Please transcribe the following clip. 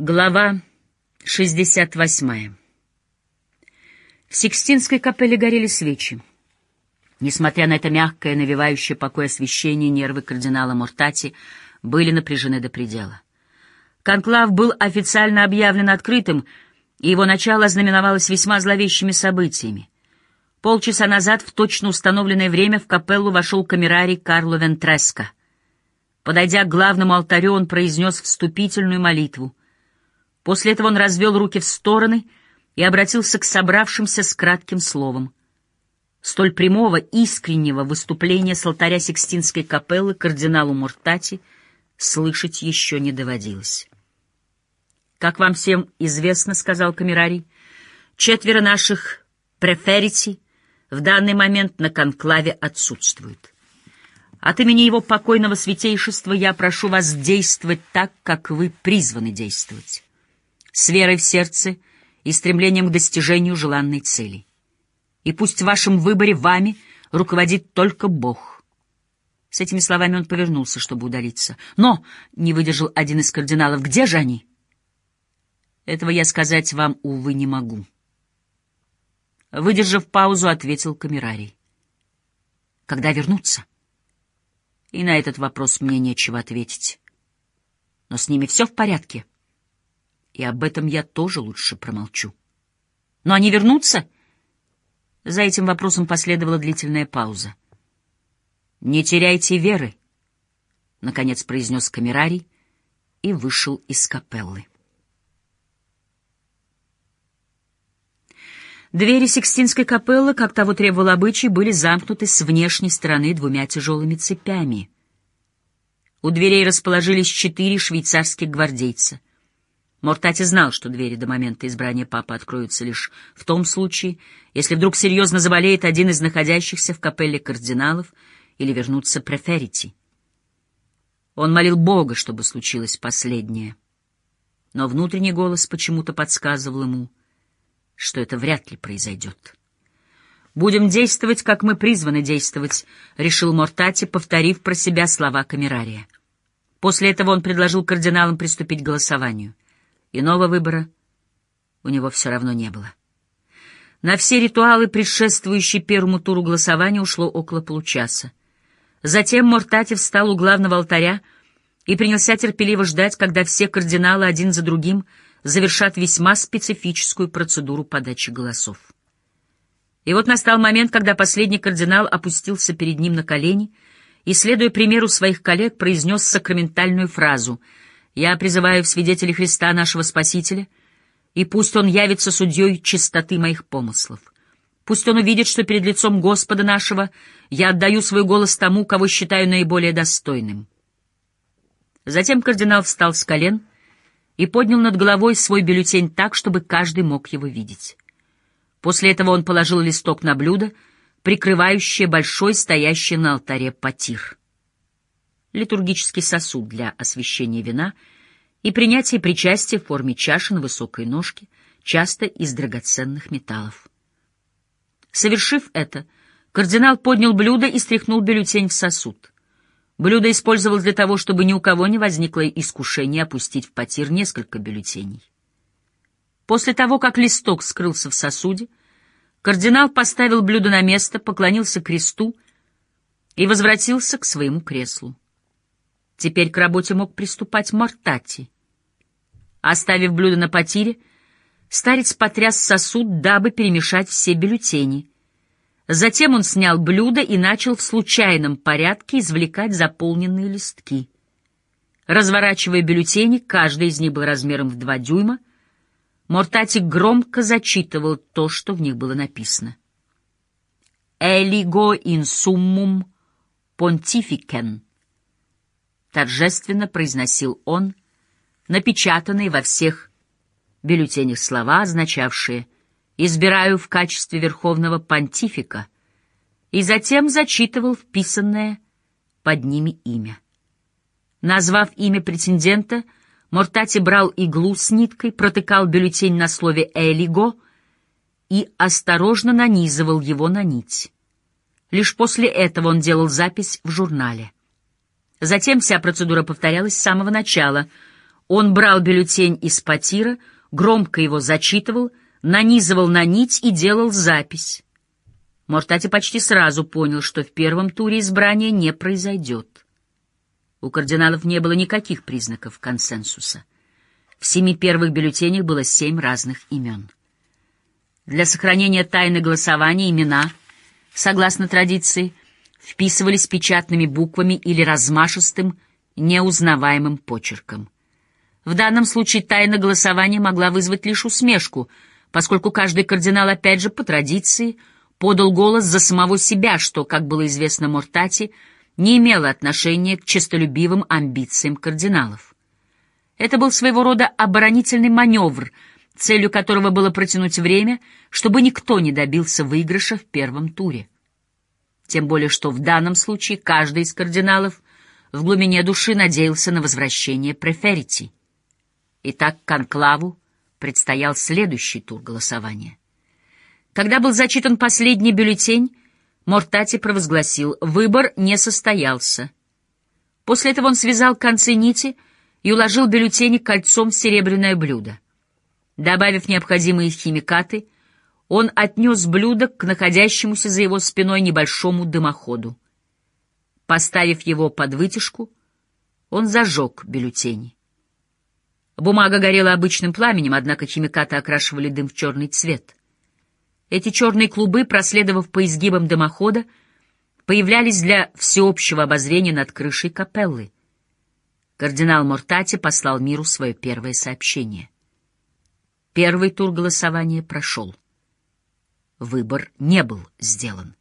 Глава 68. В Сикстинской капелле горели свечи. Несмотря на это мягкое, навевающее покой освещение, нервы кардинала Мортати были напряжены до предела. Конклав был официально объявлен открытым, и его начало знаменовалось весьма зловещими событиями. Полчаса назад в точно установленное время в капеллу вошел камерарий Карло Вентреско. Подойдя к главному алтарю, он произнес вступительную молитву — После этого он развел руки в стороны и обратился к собравшимся с кратким словом. Столь прямого, искреннего выступления с алтаря Сикстинской капеллы кардиналу Муртати слышать еще не доводилось. «Как вам всем известно, — сказал камерарий, — четверо наших преферити в данный момент на конклаве отсутствуют. От имени его покойного святейшества я прошу вас действовать так, как вы призваны действовать с верой в сердце и стремлением к достижению желанной цели. И пусть в вашем выборе вами руководит только Бог. С этими словами он повернулся, чтобы удалиться. Но, — не выдержал один из кардиналов, — где же они? Этого я сказать вам, увы, не могу. Выдержав паузу, ответил камерарий. Когда вернутся? И на этот вопрос мне нечего ответить. Но с ними все в порядке. — и об этом я тоже лучше промолчу. Но они вернутся? За этим вопросом последовала длительная пауза. «Не теряйте веры», — наконец произнес камерарий и вышел из капеллы. Двери Сикстинской капеллы, как того требовал обычай, были замкнуты с внешней стороны двумя тяжелыми цепями. У дверей расположились четыре швейцарских гвардейца. Мортати знал, что двери до момента избрания папы откроются лишь в том случае, если вдруг серьезно заболеет один из находящихся в капелле кардиналов или вернутся преферити. Он молил Бога, чтобы случилось последнее. Но внутренний голос почему-то подсказывал ему, что это вряд ли произойдет. «Будем действовать, как мы призваны действовать», — решил Мортати, повторив про себя слова камерария. После этого он предложил кардиналам приступить к голосованию — Иного выбора у него все равно не было. На все ритуалы, предшествующие первому туру голосования, ушло около получаса. Затем Мортати встал у главного алтаря и принялся терпеливо ждать, когда все кардиналы один за другим завершат весьма специфическую процедуру подачи голосов. И вот настал момент, когда последний кардинал опустился перед ним на колени и, следуя примеру своих коллег, произнес сакраментальную фразу — я призываю в свидетели Христа нашего Спасителя, и пусть Он явится судьей чистоты моих помыслов. Пусть Он увидит, что перед лицом Господа нашего я отдаю свой голос тому, кого считаю наиболее достойным. Затем кардинал встал с колен и поднял над головой свой бюллетень так, чтобы каждый мог его видеть. После этого он положил листок на блюдо, прикрывающее большой стоящий на алтаре потир литургический сосуд для освящения вина и принятия причастия в форме чаши на высокой ножке, часто из драгоценных металлов. Совершив это, кардинал поднял блюдо и стряхнул бюллетень в сосуд. Блюдо использовалось для того, чтобы ни у кого не возникло искушения опустить в потир несколько бюллетеней. После того, как листок скрылся в сосуде, кардинал поставил блюдо на место, поклонился кресту и возвратился к своему креслу. Теперь к работе мог приступать Мортати. Оставив блюдо на потире, старец потряс сосуд, дабы перемешать все бюллетени. Затем он снял блюдо и начал в случайном порядке извлекать заполненные листки. Разворачивая бюллетени, каждый из них был размером в два дюйма, Мортати громко зачитывал то, что в них было написано. «Элиго инсуммум понтификен» торжественно произносил он, напечатанные во всех бюллетенях слова, означавшие «избираю в качестве верховного понтифика», и затем зачитывал вписанное под ними имя. Назвав имя претендента, Мортати брал иглу с ниткой, протыкал бюллетень на слове «элиго» и осторожно нанизывал его на нить. Лишь после этого он делал запись в журнале. Затем вся процедура повторялась с самого начала. Он брал бюллетень из потира, громко его зачитывал, нанизывал на нить и делал запись. Мортати почти сразу понял, что в первом туре избрания не произойдет. У кардиналов не было никаких признаков консенсуса. В семи первых бюллетенях было семь разных имен. Для сохранения тайны голосования имена, согласно традиции, вписывались печатными буквами или размашистым, неузнаваемым почерком. В данном случае тайна голосования могла вызвать лишь усмешку, поскольку каждый кардинал, опять же, по традиции, подал голос за самого себя, что, как было известно Мортати, не имело отношения к честолюбивым амбициям кардиналов. Это был своего рода оборонительный маневр — целью которого было протянуть время, чтобы никто не добился выигрыша в первом туре. Тем более, что в данном случае каждый из кардиналов в глубине души надеялся на возвращение преферити. Итак, конклаву предстоял следующий тур голосования. Когда был зачитан последний бюллетень, Мортати провозгласил, выбор не состоялся. После этого он связал концы нити и уложил бюллетени кольцом в серебряное блюдо. Добавив необходимые химикаты, он отнес блюдо к находящемуся за его спиной небольшому дымоходу. Поставив его под вытяжку, он зажег бюллетени. Бумага горела обычным пламенем, однако химикаты окрашивали дым в черный цвет. Эти черные клубы, проследовав по изгибам дымохода, появлялись для всеобщего обозрения над крышей капеллы. Кардинал Мортати послал миру свое первое сообщение — Первый тур голосования прошел. Выбор не был сделан.